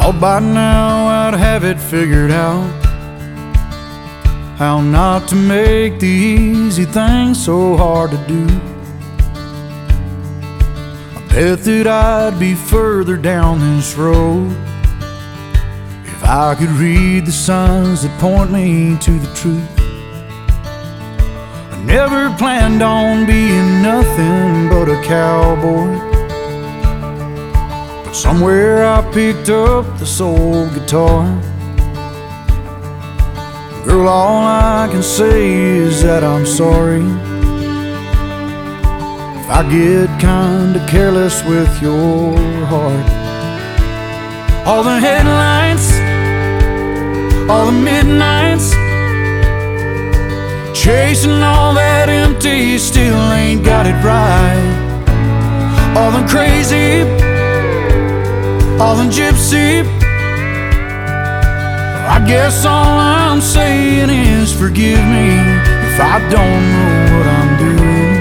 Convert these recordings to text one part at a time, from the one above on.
Thought by now I'd have it figured out How not to make the easy things so hard to do. I bet that I'd be further down this road If I could read the signs that point me to the truth. I never planned on being nothing but a cowboy somewhere I picked up this old guitar. Girl, all I can say is that I'm sorry if I get kinda careless with your heart. All the headlights, all the midnights, chasing all that empty, still ain't got it right. All the crazy all in gypsy. I guess all I'm saying is forgive me if I don't know what I'm doing.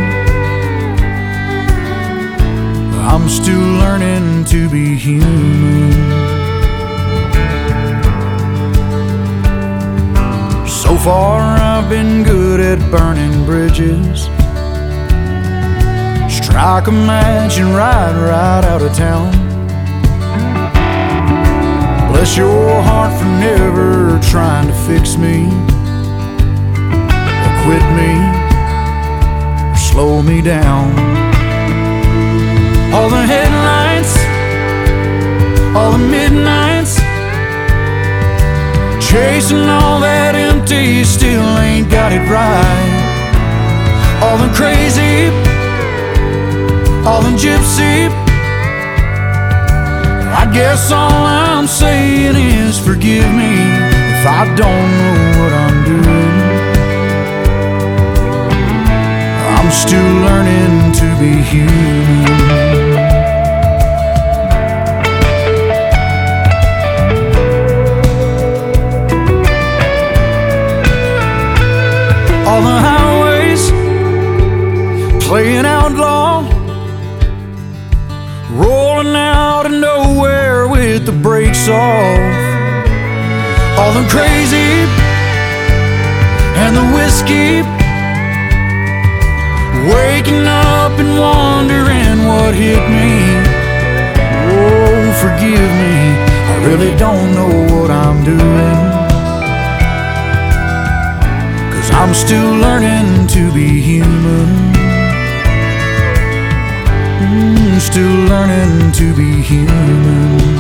I'm still learning to be human. So far, I've been good at burning bridges. Strike a match and ride right out of town. Bless your heart for never trying to fix me or quit me or slow me down. All the headlights, all the midnights, chasing all that empty, still ain't got it right. All the crazy, all the gypsy. I guess all I'm saying is forgive me if I don't know what I'm doing. I'm still learning to be human. All the highways playing outlaw, with the brakes off. All the crazy and the whiskey, waking up and wondering what hit me. Oh, forgive me, I really don't know what I'm doing. Cause I'm still learning to be human. Mm, still learning to be human.